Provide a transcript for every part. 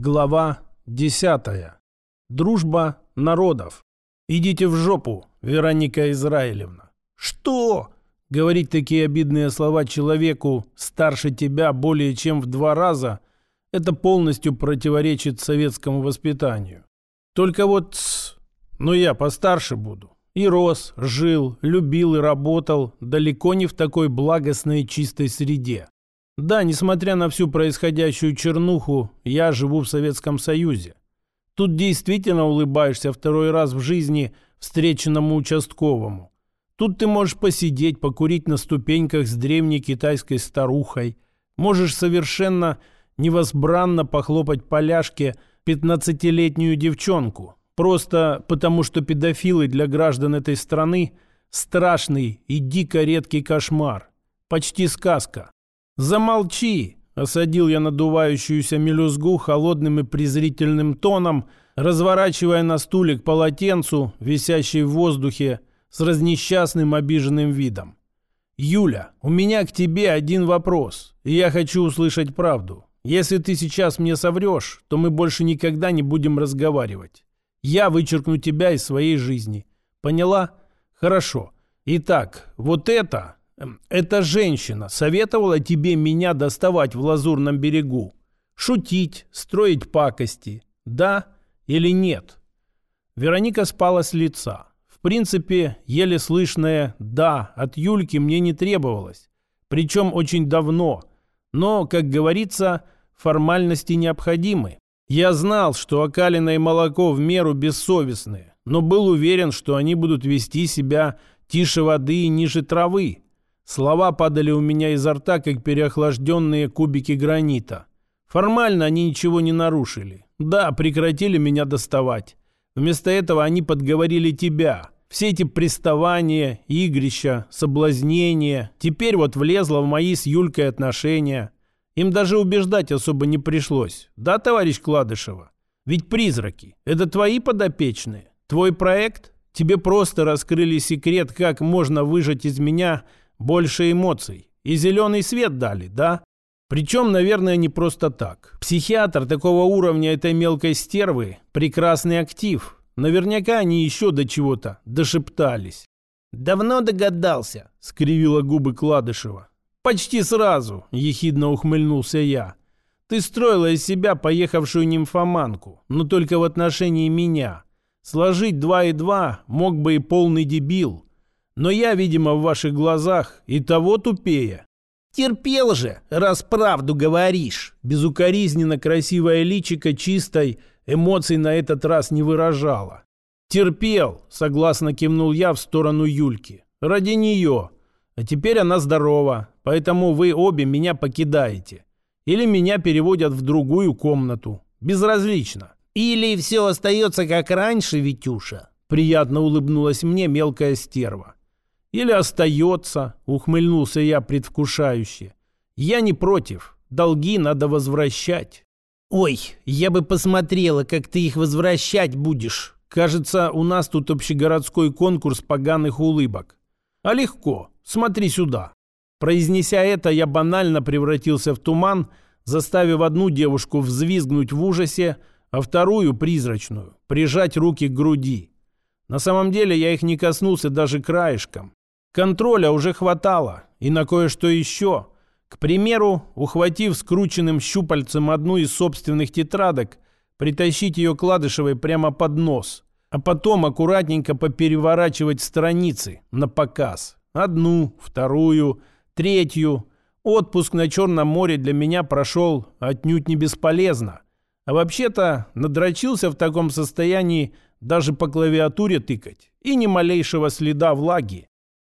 Глава 10. Дружба народов. Идите в жопу, Вероника Израилевна. Что? Говорить такие обидные слова человеку старше тебя более чем в два раза – это полностью противоречит советскому воспитанию. Только вот, ну я постарше буду. И рос, жил, любил и работал далеко не в такой благостной чистой среде. Да, несмотря на всю происходящую чернуху, я живу в Советском Союзе. Тут действительно улыбаешься второй раз в жизни встреченному участковому. Тут ты можешь посидеть, покурить на ступеньках с древней китайской старухой. Можешь совершенно невозбранно похлопать поляшке пятнадцатилетнюю девчонку. Просто потому, что педофилы для граждан этой страны – страшный и дико редкий кошмар. Почти сказка. «Замолчи!» – осадил я надувающуюся мелюзгу холодным и презрительным тоном, разворачивая на стуле к полотенцу, висящей в воздухе, с разнесчастным обиженным видом. «Юля, у меня к тебе один вопрос, и я хочу услышать правду. Если ты сейчас мне соврешь, то мы больше никогда не будем разговаривать. Я вычеркну тебя из своей жизни. Поняла? Хорошо. Итак, вот это эта женщина советовала тебе меня доставать в Лазурном берегу. Шутить, строить пакости. Да или нет? Вероника спала с лица. В принципе, еле слышное «да» от Юльки мне не требовалось. Причем очень давно. Но, как говорится, формальности необходимы. Я знал, что окалина и молоко в меру бессовестные, но был уверен, что они будут вести себя тише воды и ниже травы. Слова падали у меня изо рта, как переохлажденные кубики гранита. Формально они ничего не нарушили. Да, прекратили меня доставать. Вместо этого они подговорили тебя. Все эти приставания, игрища, соблазнения. Теперь вот влезло в мои с Юлькой отношения. Им даже убеждать особо не пришлось. Да, товарищ Кладышева? Ведь призраки – это твои подопечные. Твой проект? Тебе просто раскрыли секрет, как можно выжать из меня – больше эмоций. И зеленый свет дали, да? Причем, наверное, не просто так. Психиатр такого уровня этой мелкой стервы – прекрасный актив. Наверняка они еще до чего-то дошептались. «Давно догадался», – скривила губы Кладышева. «Почти сразу», – ехидно ухмыльнулся я. «Ты строила из себя поехавшую нимфоманку, но только в отношении меня. Сложить два и два мог бы и полный дебил. Но я, видимо, в ваших глазах и того тупее. Терпел же, раз правду говоришь. Безукоризненно красивая личико чистой эмоций на этот раз не выражала. Терпел, согласно кивнул я в сторону Юльки. Ради нее. А теперь она здорова, поэтому вы обе меня покидаете. Или меня переводят в другую комнату. Безразлично. Или все остается как раньше, Витюша. Приятно улыбнулась мне мелкая стерва. Или остается, ухмыльнулся я предвкушающе. Я не против, долги надо возвращать. Ой, я бы посмотрела, как ты их возвращать будешь. Кажется, у нас тут общегородской конкурс поганых улыбок. А легко, смотри сюда. Произнеся это, я банально превратился в туман, заставив одну девушку взвизгнуть в ужасе, а вторую, призрачную, прижать руки к груди. На самом деле я их не коснулся даже краешком. Контроля уже хватало, и на кое-что еще. К примеру, ухватив скрученным щупальцем одну из собственных тетрадок, притащить ее Кладышевой прямо под нос, а потом аккуратненько попереворачивать страницы на показ. Одну, вторую, третью. Отпуск на Черном море для меня прошел отнюдь не бесполезно. А вообще-то надрочился в таком состоянии даже по клавиатуре тыкать. И ни малейшего следа влаги.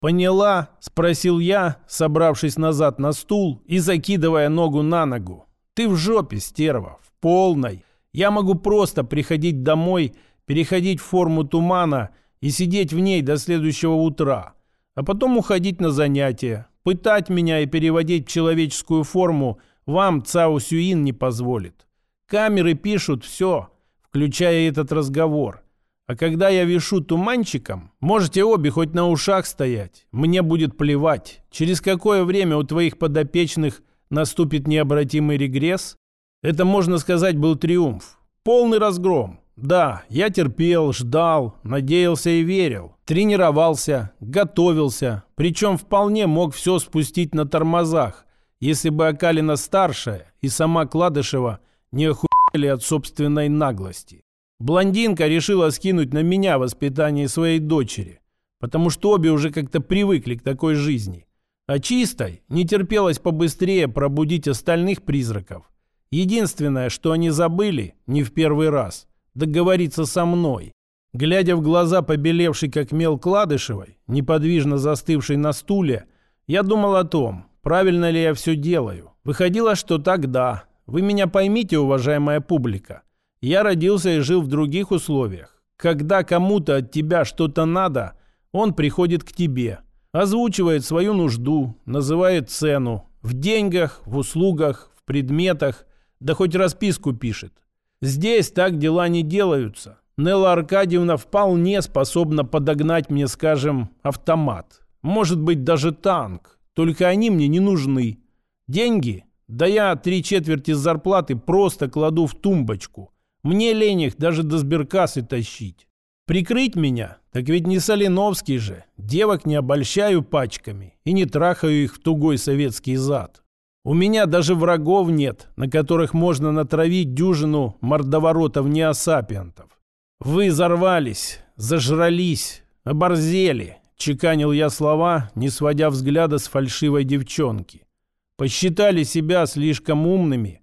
«Поняла?» – спросил я, собравшись назад на стул и закидывая ногу на ногу. «Ты в жопе, стерва, в полной. Я могу просто приходить домой, переходить в форму тумана и сидеть в ней до следующего утра, а потом уходить на занятия. Пытать меня и переводить в человеческую форму вам Цао Сюин не позволит. Камеры пишут все, включая этот разговор. А когда я вешу туманчиком, можете обе хоть на ушах стоять. Мне будет плевать, через какое время у твоих подопечных наступит необратимый регресс. Это, можно сказать, был триумф. Полный разгром. Да, я терпел, ждал, надеялся и верил. Тренировался, готовился. Причем вполне мог все спустить на тормозах, если бы Акалина старшая и сама Кладышева не охуели от собственной наглости. Блондинка решила скинуть на меня воспитание своей дочери, потому что обе уже как-то привыкли к такой жизни. А чистой не терпелось побыстрее пробудить остальных призраков. Единственное, что они забыли, не в первый раз, договориться со мной. Глядя в глаза побелевшей как мел Кладышевой, неподвижно застывшей на стуле, я думал о том, правильно ли я все делаю. Выходило, что тогда. Вы меня поймите, уважаемая публика. Я родился и жил в других условиях. Когда кому-то от тебя что-то надо, он приходит к тебе, озвучивает свою нужду, называет цену. В деньгах, в услугах, в предметах, да хоть расписку пишет. Здесь так дела не делаются. Нелла Аркадьевна вполне способна подогнать мне, скажем, автомат. Может быть, даже танк. Только они мне не нужны. Деньги? Да я три четверти зарплаты просто кладу в тумбочку. Мне лень их даже до сберкассы тащить. Прикрыть меня? Так ведь не Соленовский же. Девок не обольщаю пачками и не трахаю их в тугой советский зад. У меня даже врагов нет, на которых можно натравить дюжину мордоворотов неосапиантов. Вы взорвались, зажрались, оборзели, чеканил я слова, не сводя взгляда с фальшивой девчонки. Посчитали себя слишком умными,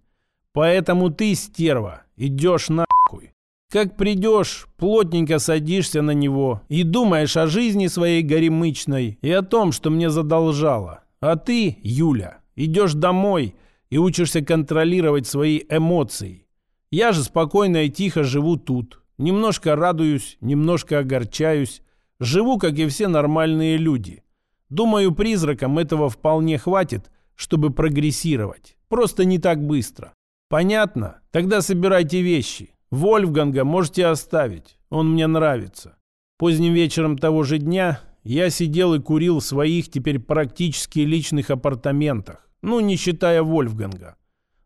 поэтому ты, стерва, идешь нахуй. Как придешь, плотненько садишься на него и думаешь о жизни своей горемычной и о том, что мне задолжала. А ты, Юля, Идешь домой и учишься контролировать свои эмоции. Я же спокойно и тихо живу тут. Немножко радуюсь, немножко огорчаюсь. Живу, как и все нормальные люди. Думаю, призракам этого вполне хватит, чтобы прогрессировать. Просто не так быстро. Понятно? Тогда собирайте вещи. Вольфганга можете оставить. Он мне нравится. Поздним вечером того же дня я сидел и курил в своих теперь практически личных апартаментах, ну, не считая Вольфганга.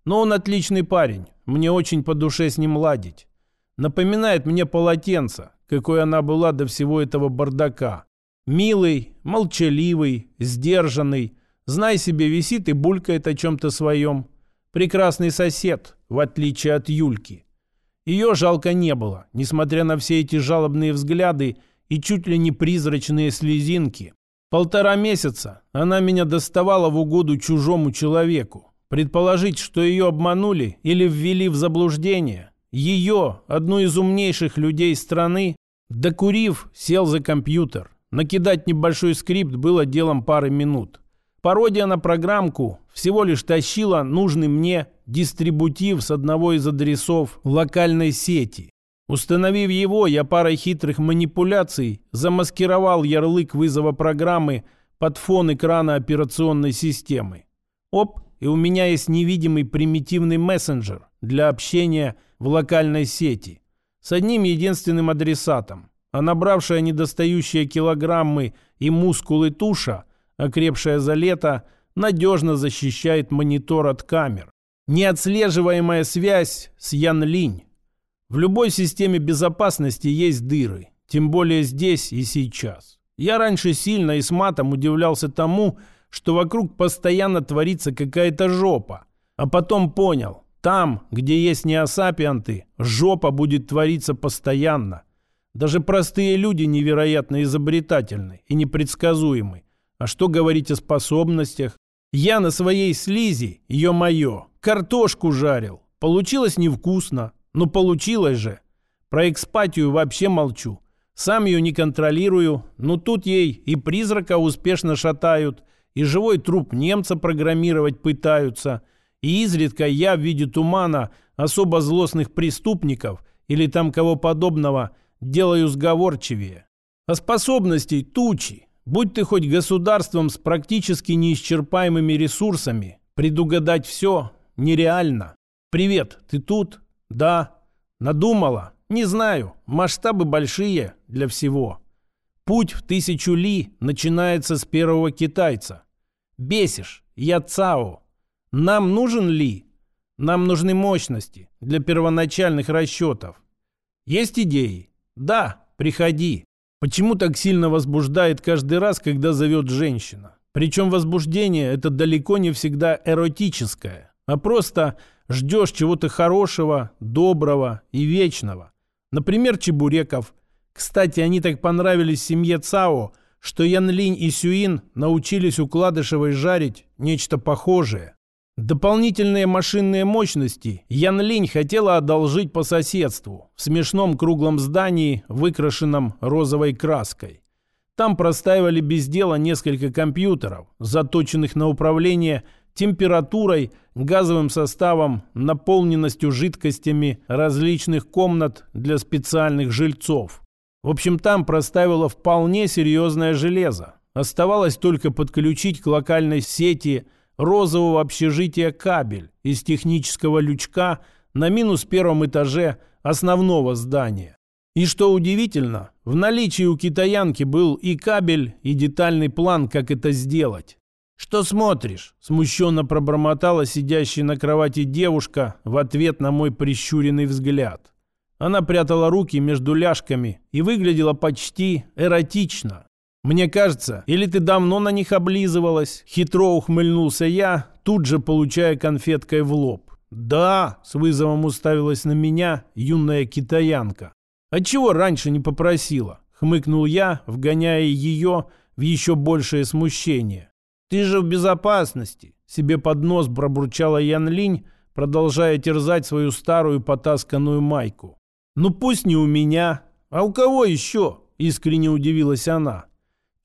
Но он отличный парень, мне очень по душе с ним ладить. Напоминает мне полотенце, какой она была до всего этого бардака. Милый, молчаливый, сдержанный, знай себе, висит и булькает о чем-то своем. Прекрасный сосед, в отличие от Юльки. Ее жалко не было, несмотря на все эти жалобные взгляды и чуть ли не призрачные слезинки. Полтора месяца она меня доставала в угоду чужому человеку. Предположить, что ее обманули или ввели в заблуждение, ее, одну из умнейших людей страны, докурив, сел за компьютер. Накидать небольшой скрипт было делом пары минут. Пародия на программку всего лишь тащила нужный мне дистрибутив с одного из адресов локальной сети. Установив его, я парой хитрых манипуляций замаскировал ярлык вызова программы под фон экрана операционной системы. Оп, и у меня есть невидимый примитивный мессенджер для общения в локальной сети с одним единственным адресатом, а набравшая недостающие килограммы и мускулы туша, окрепшая за лето, надежно защищает монитор от камер. Неотслеживаемая связь с Ян Линь в любой системе безопасности есть дыры, тем более здесь и сейчас. Я раньше сильно и с матом удивлялся тому, что вокруг постоянно творится какая-то жопа. А потом понял, там, где есть неосапианты, жопа будет твориться постоянно. Даже простые люди невероятно изобретательны и непредсказуемы. А что говорить о способностях? Я на своей слизи, ё-моё, картошку жарил. Получилось невкусно, ну, получилось же. Про экспатию вообще молчу. Сам ее не контролирую, но тут ей и призрака успешно шатают, и живой труп немца программировать пытаются, и изредка я в виде тумана особо злостных преступников или там кого подобного делаю сговорчивее. А способностей тучи. Будь ты хоть государством с практически неисчерпаемыми ресурсами, предугадать все нереально. «Привет, ты тут?» Да, надумала. Не знаю, масштабы большие для всего. Путь в тысячу ли начинается с первого китайца. Бесишь, я Цао. Нам нужен ли? Нам нужны мощности для первоначальных расчетов. Есть идеи? Да, приходи. Почему так сильно возбуждает каждый раз, когда зовет женщина? Причем возбуждение это далеко не всегда эротическое, а просто ждешь чего-то хорошего, доброго и вечного. Например, чебуреков. Кстати, они так понравились семье Цао, что Ян Линь и Сюин научились у Кладышевой жарить нечто похожее. Дополнительные машинные мощности Ян Линь хотела одолжить по соседству в смешном круглом здании, выкрашенном розовой краской. Там простаивали без дела несколько компьютеров, заточенных на управление температурой, газовым составом, наполненностью жидкостями различных комнат для специальных жильцов. В общем, там проставило вполне серьезное железо. Оставалось только подключить к локальной сети – розового общежития кабель из технического лючка на минус первом этаже основного здания. И что удивительно, в наличии у китаянки был и кабель, и детальный план, как это сделать. «Что смотришь?» – смущенно пробормотала сидящая на кровати девушка в ответ на мой прищуренный взгляд. Она прятала руки между ляжками и выглядела почти эротично. «Мне кажется, или ты давно на них облизывалась?» Хитро ухмыльнулся я, тут же получая конфеткой в лоб. «Да», — с вызовом уставилась на меня юная китаянка. «Отчего раньше не попросила?» — хмыкнул я, вгоняя ее в еще большее смущение. «Ты же в безопасности!» — себе под нос пробурчала Ян Линь, продолжая терзать свою старую потасканную майку. «Ну пусть не у меня, а у кого еще?» — искренне удивилась она.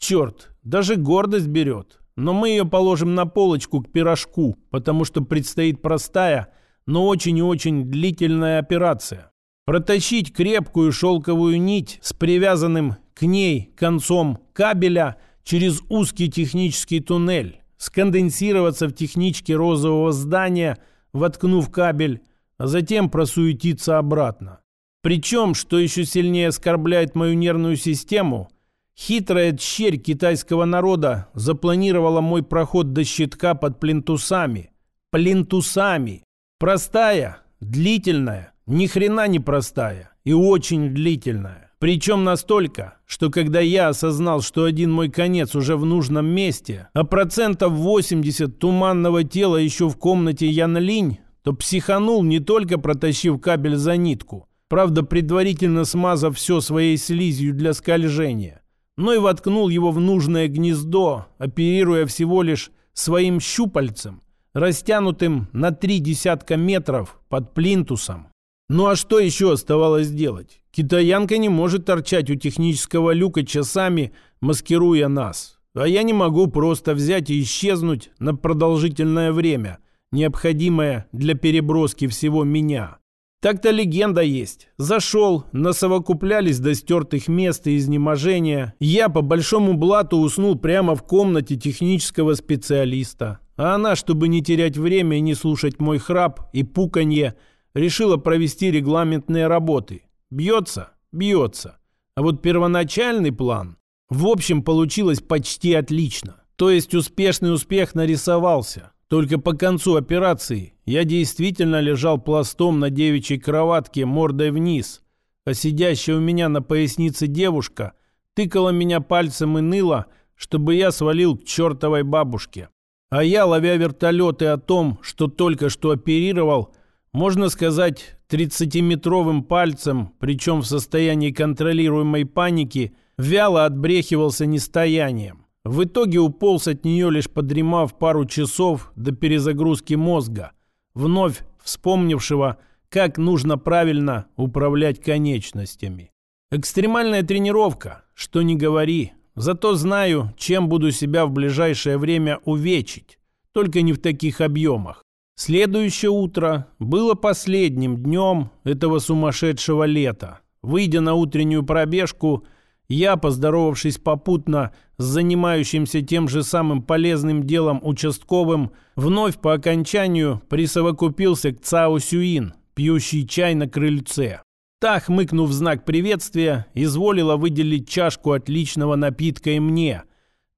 Черт, даже гордость берет. Но мы ее положим на полочку к пирожку, потому что предстоит простая, но очень и очень длительная операция. Протащить крепкую шелковую нить с привязанным к ней концом кабеля через узкий технический туннель, сконденсироваться в техничке розового здания, воткнув кабель, а затем просуетиться обратно. Причем, что еще сильнее оскорбляет мою нервную систему – Хитрая тщерь китайского народа запланировала мой проход до щитка под плинтусами. Плинтусами. Простая, длительная, ни хрена не простая и очень длительная. Причем настолько, что когда я осознал, что один мой конец уже в нужном месте, а процентов 80 туманного тела еще в комнате Ян Линь, то психанул, не только протащив кабель за нитку, правда предварительно смазав все своей слизью для скольжения, но и воткнул его в нужное гнездо, оперируя всего лишь своим щупальцем, растянутым на три десятка метров под плинтусом. Ну а что еще оставалось делать? Китаянка не может торчать у технического люка часами, маскируя нас. А я не могу просто взять и исчезнуть на продолжительное время, необходимое для переброски всего меня. Так-то легенда есть. Зашел, насовокуплялись до стертых мест и изнеможения. Я по большому блату уснул прямо в комнате технического специалиста. А она, чтобы не терять время и не слушать мой храп и пуканье, решила провести регламентные работы. Бьется? Бьется. А вот первоначальный план, в общем, получилось почти отлично. То есть успешный успех нарисовался. Только по концу операции я действительно лежал пластом на девичьей кроватке мордой вниз, а сидящая у меня на пояснице девушка тыкала меня пальцем и ныла, чтобы я свалил к чертовой бабушке. А я, ловя вертолеты о том, что только что оперировал, можно сказать, 30-метровым пальцем, причем в состоянии контролируемой паники, вяло отбрехивался нестоянием. В итоге уполз от нее, лишь подремав пару часов до перезагрузки мозга, вновь вспомнившего, как нужно правильно управлять конечностями. Экстремальная тренировка, что не говори. Зато знаю, чем буду себя в ближайшее время увечить. Только не в таких объемах. Следующее утро было последним днем этого сумасшедшего лета. Выйдя на утреннюю пробежку, я, поздоровавшись попутно с занимающимся тем же самым полезным делом участковым, вновь по окончанию присовокупился к Цао Сюин, пьющий чай на крыльце. Та, хмыкнув знак приветствия, изволила выделить чашку отличного напитка и мне.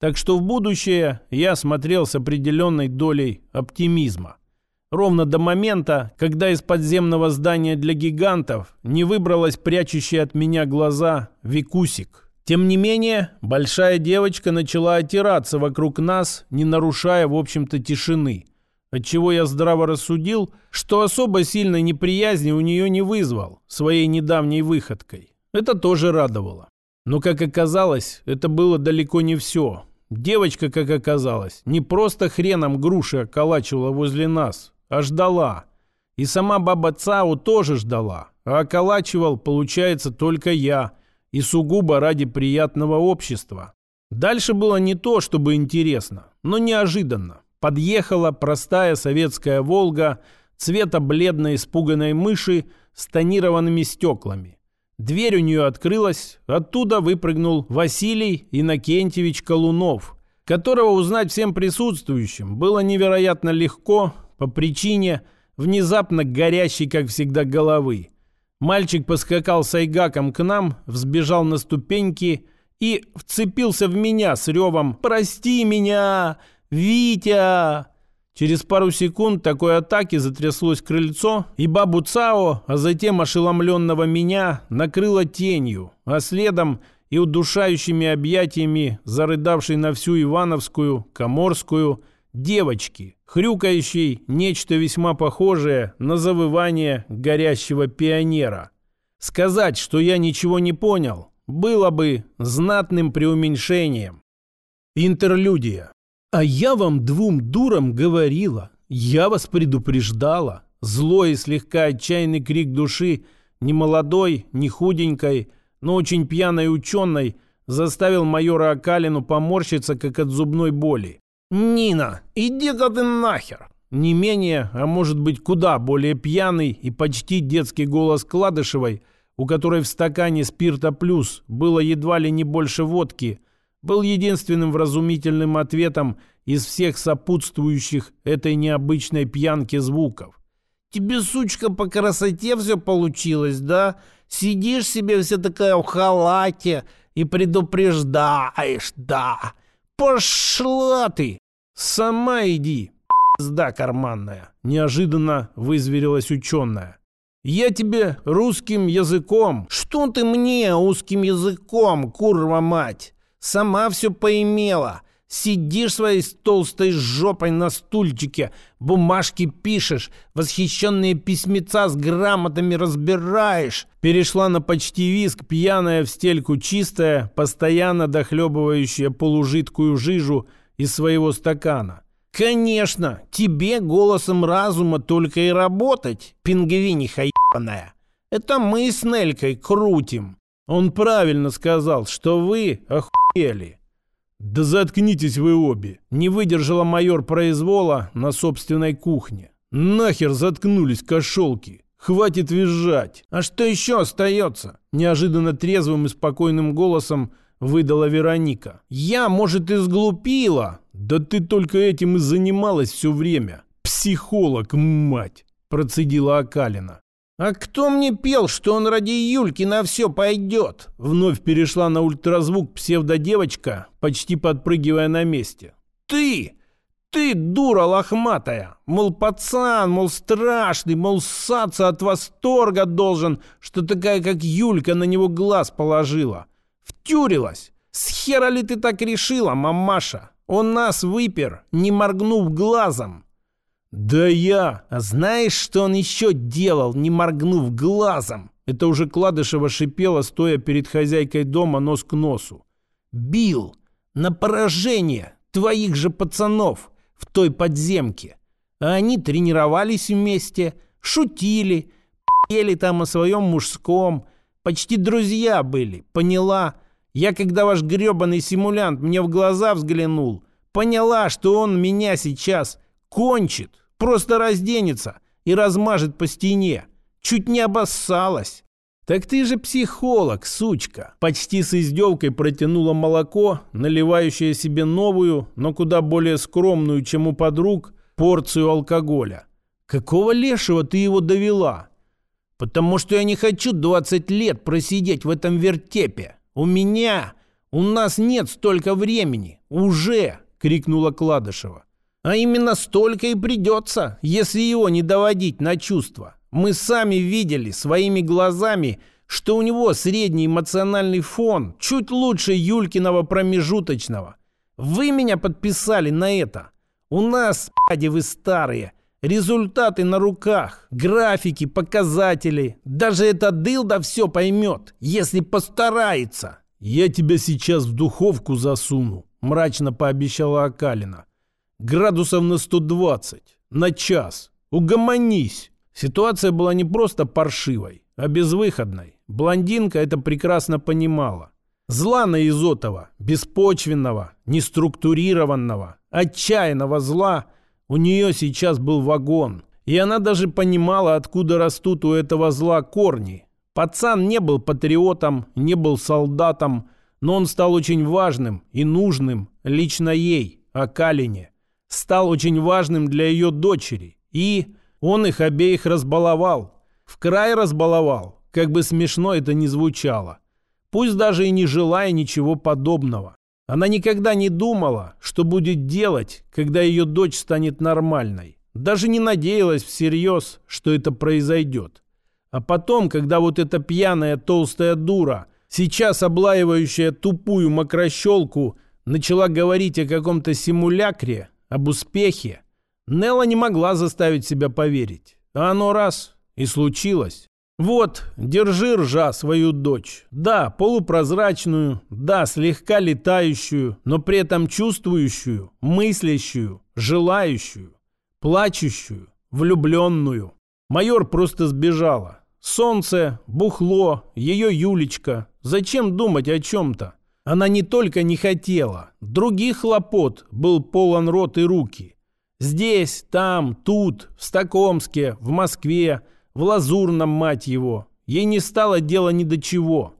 Так что в будущее я смотрел с определенной долей оптимизма. Ровно до момента, когда из подземного здания для гигантов не выбралась прячущая от меня глаза Викусик. Тем не менее, большая девочка начала отираться вокруг нас, не нарушая, в общем-то, тишины. Отчего я здраво рассудил, что особо сильной неприязни у нее не вызвал своей недавней выходкой. Это тоже радовало. Но, как оказалось, это было далеко не все. Девочка, как оказалось, не просто хреном груши околачивала возле нас, а ждала. И сама баба Цао тоже ждала, а околачивал, получается, только я, и сугубо ради приятного общества. Дальше было не то, чтобы интересно, но неожиданно. Подъехала простая советская «Волга» цвета бледной испуганной мыши с тонированными стеклами. Дверь у нее открылась, оттуда выпрыгнул Василий Иннокентьевич Колунов, которого узнать всем присутствующим было невероятно легко по причине внезапно горящей, как всегда, головы. Мальчик поскакал с айгаком к нам, взбежал на ступеньки и вцепился в меня с ревом «Прости меня! Витя!» Через пару секунд такой атаки затряслось крыльцо, и бабу Цао, а затем ошеломленного меня, накрыло тенью, а следом и удушающими объятиями зарыдавшей на всю Ивановскую, Коморскую, девочки, хрюкающей нечто весьма похожее на завывание горящего пионера. Сказать, что я ничего не понял, было бы знатным преуменьшением. Интерлюдия. А я вам двум дурам говорила, я вас предупреждала. Злой и слегка отчаянный крик души, не молодой, не худенькой, но очень пьяной ученой, заставил майора Акалину поморщиться, как от зубной боли. «Нина, иди-ка ты нахер!» Не менее, а может быть куда более пьяный и почти детский голос Кладышевой, у которой в стакане спирта плюс было едва ли не больше водки – был единственным вразумительным ответом из всех сопутствующих этой необычной пьянке звуков. «Тебе, сучка, по красоте все получилось, да? Сидишь себе вся такая в халате и предупреждаешь, да? Пошла ты! Сама иди, пизда карманная!» Неожиданно вызверилась ученая. «Я тебе русским языком!» «Что ты мне русским языком, курва мать?» Сама все поимела. Сидишь своей толстой жопой на стульчике, бумажки пишешь, восхищенные письмеца с грамотами разбираешь. Перешла на почти виск, пьяная в стельку чистая, постоянно дохлебывающая полужидкую жижу из своего стакана. Конечно, тебе голосом разума только и работать, пингвиниха ебаная. Это мы с Нелькой крутим. Он правильно сказал, что вы охуели. Да заткнитесь вы обе. Не выдержала майор произвола на собственной кухне. Нахер заткнулись кошелки. Хватит визжать. А что еще остается? Неожиданно трезвым и спокойным голосом выдала Вероника. Я, может, и сглупила. Да ты только этим и занималась все время. Психолог, мать, процедила Акалина. «А кто мне пел, что он ради Юльки на все пойдет?» Вновь перешла на ультразвук псевдодевочка, почти подпрыгивая на месте. «Ты! Ты, дура лохматая! Мол, пацан, мол, страшный, мол, ссаться от восторга должен, что такая, как Юлька, на него глаз положила. Втюрилась! С хера ли ты так решила, мамаша? Он нас выпер, не моргнув глазом!» «Да я! А знаешь, что он еще делал, не моргнув глазом?» Это уже Кладышева шипела, стоя перед хозяйкой дома нос к носу. «Бил! На поражение! Твоих же пацанов! В той подземке! А они тренировались вместе, шутили, пели там о своем мужском, почти друзья были, поняла? Я, когда ваш гребаный симулянт мне в глаза взглянул, поняла, что он меня сейчас кончит, Просто разденется и размажет по стене. Чуть не обоссалась. «Так ты же психолог, сучка!» Почти с издевкой протянула молоко, наливающее себе новую, но куда более скромную, чем у подруг, порцию алкоголя. «Какого лешего ты его довела?» «Потому что я не хочу 20 лет просидеть в этом вертепе. У меня, у нас нет столько времени. Уже!» — крикнула Кладышева. А именно столько и придется, если его не доводить на чувства. Мы сами видели своими глазами, что у него средний эмоциональный фон чуть лучше Юлькиного промежуточного. Вы меня подписали на это. У нас, пади вы старые, результаты на руках, графики, показатели. Даже этот дылда все поймет, если постарается. Я тебя сейчас в духовку засуну, мрачно пообещала Акалина. Градусов на 120, на час. Угомонись. Ситуация была не просто паршивой, а безвыходной. Блондинка это прекрасно понимала. Зла на Изотова, беспочвенного, неструктурированного, отчаянного зла, у нее сейчас был вагон. И она даже понимала, откуда растут у этого зла корни. Пацан не был патриотом, не был солдатом, но он стал очень важным и нужным лично ей, Акалине. Стал очень важным для ее дочери. И он их обеих разбаловал. В край разбаловал, как бы смешно это ни звучало пусть даже и не желая ничего подобного. Она никогда не думала, что будет делать, когда ее дочь станет нормальной. Даже не надеялась всерьез, что это произойдет. А потом, когда вот эта пьяная толстая дура, сейчас облаивающая тупую мокрощелку, начала говорить о каком-то симулякре, об успехе, Нелла не могла заставить себя поверить. А оно раз и случилось. Вот, держи, ржа, свою дочь. Да, полупрозрачную, да, слегка летающую, но при этом чувствующую, мыслящую, желающую, плачущую, влюбленную. Майор просто сбежала. Солнце, бухло, ее Юлечка. Зачем думать о чем-то? Она не только не хотела, других хлопот был полон рот и руки. Здесь, там, тут, в Стокомске, в Москве – в лазурном, мать его. Ей не стало дела ни до чего.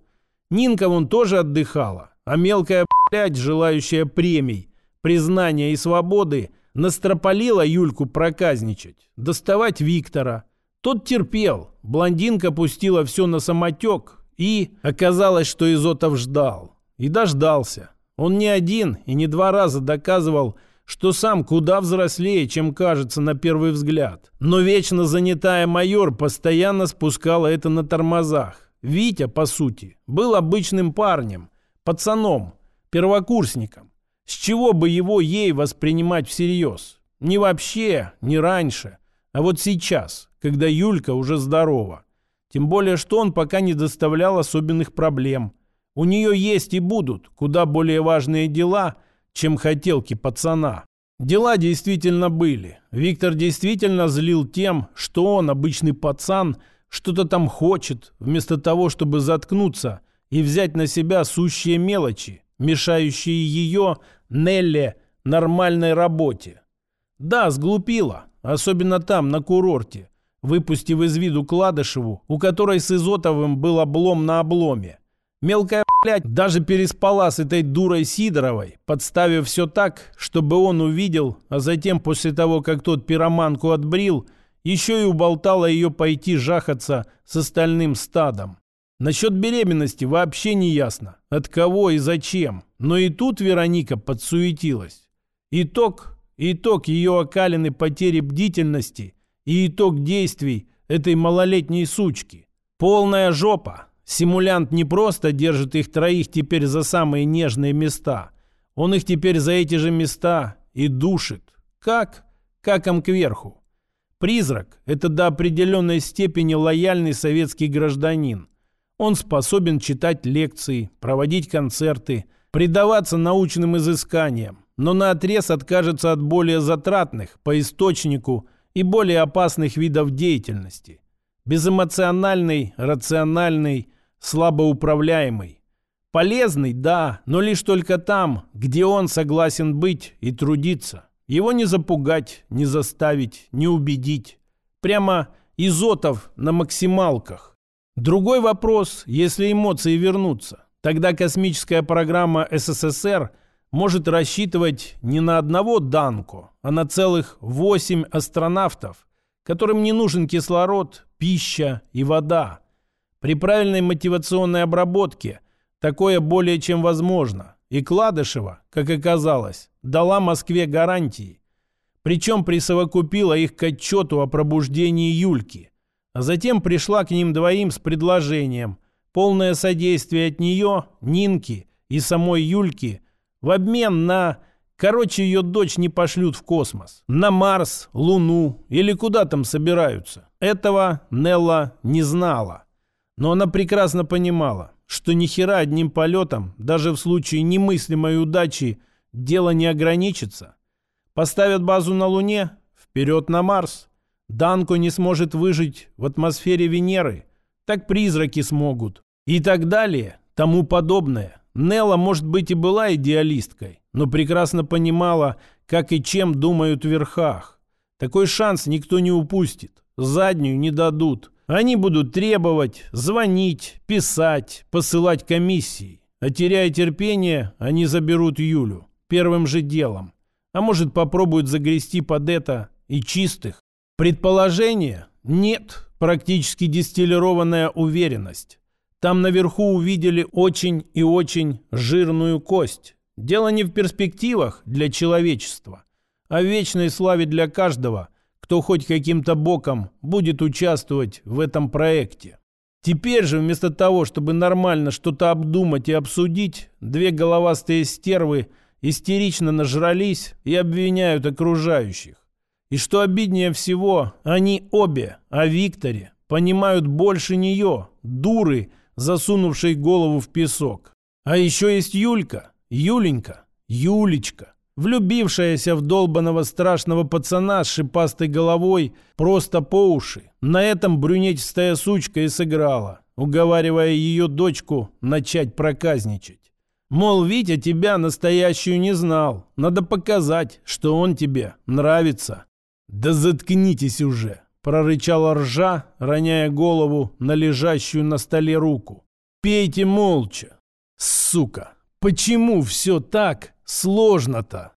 Нинка вон тоже отдыхала, а мелкая блядь, желающая премий, признания и свободы, настропалила Юльку проказничать, доставать Виктора. Тот терпел, блондинка пустила все на самотек, и оказалось, что Изотов ждал. И дождался. Он не один и не два раза доказывал, что сам куда взрослее, чем кажется на первый взгляд. Но вечно занятая майор постоянно спускала это на тормозах. Витя, по сути, был обычным парнем, пацаном, первокурсником. С чего бы его ей воспринимать всерьез? Не вообще, не раньше, а вот сейчас, когда Юлька уже здорова. Тем более, что он пока не доставлял особенных проблем. У нее есть и будут куда более важные дела – чем хотелки пацана. Дела действительно были. Виктор действительно злил тем, что он, обычный пацан, что-то там хочет, вместо того, чтобы заткнуться и взять на себя сущие мелочи, мешающие ее, Нелле, нормальной работе. Да, сглупила, особенно там, на курорте, выпустив из виду Кладышеву, у которой с Изотовым был облом на обломе. Мелкая блядь даже переспала с этой дурой Сидоровой, подставив все так, чтобы он увидел, а затем после того, как тот пироманку отбрил, еще и уболтала ее пойти жахаться с остальным стадом. Насчет беременности вообще не ясно, от кого и зачем, но и тут Вероника подсуетилась. Итог, итог ее окалины потери бдительности и итог действий этой малолетней сучки. Полная жопа, Симулянт не просто держит их троих теперь за самые нежные места. Он их теперь за эти же места и душит. Как? Каком кверху. Призрак – это до определенной степени лояльный советский гражданин. Он способен читать лекции, проводить концерты, предаваться научным изысканиям, но на отрез откажется от более затратных по источнику и более опасных видов деятельности. Безэмоциональный, рациональный, слабоуправляемый. Полезный, да, но лишь только там, где он согласен быть и трудиться. Его не запугать, не заставить, не убедить. Прямо изотов на максималках. Другой вопрос, если эмоции вернутся. Тогда космическая программа СССР может рассчитывать не на одного Данко, а на целых восемь астронавтов, которым не нужен кислород, пища и вода. При правильной мотивационной обработке такое более чем возможно. И Кладышева, как оказалось, дала Москве гарантии. Причем присовокупила их к отчету о пробуждении Юльки. А затем пришла к ним двоим с предложением. Полное содействие от нее, Нинки и самой Юльки в обмен на... Короче, ее дочь не пошлют в космос. На Марс, Луну или куда там собираются. Этого Нелла не знала. Но она прекрасно понимала, что ни хера одним полетом, даже в случае немыслимой удачи, дело не ограничится. Поставят базу на Луне, вперед на Марс. Данко не сможет выжить в атмосфере Венеры, так призраки смогут. И так далее, тому подобное. Нелла, может быть, и была идеалисткой, но прекрасно понимала, как и чем думают в верхах. Такой шанс никто не упустит, заднюю не дадут. Они будут требовать, звонить, писать, посылать комиссии. А теряя терпение, они заберут Юлю первым же делом. А может, попробуют загрести под это и чистых. Предположение? Нет. Практически дистиллированная уверенность. Там наверху увидели очень и очень жирную кость. Дело не в перспективах для человечества, а в вечной славе для каждого, кто хоть каким-то боком будет участвовать в этом проекте. Теперь же вместо того, чтобы нормально что-то обдумать и обсудить, две головастые стервы истерично нажрались и обвиняют окружающих. И что обиднее всего, они обе о Викторе понимают больше нее, дуры, засунувшей голову в песок. А еще есть Юлька, Юленька, Юлечка, влюбившаяся в долбанного страшного пацана с шипастой головой просто по уши. На этом брюнечистая сучка и сыграла, уговаривая ее дочку начать проказничать. Мол, Витя тебя настоящую не знал. Надо показать, что он тебе нравится. «Да заткнитесь уже!» – прорычала ржа, роняя голову на лежащую на столе руку. «Пейте молча!» «Сука! Почему все так сложно-то?»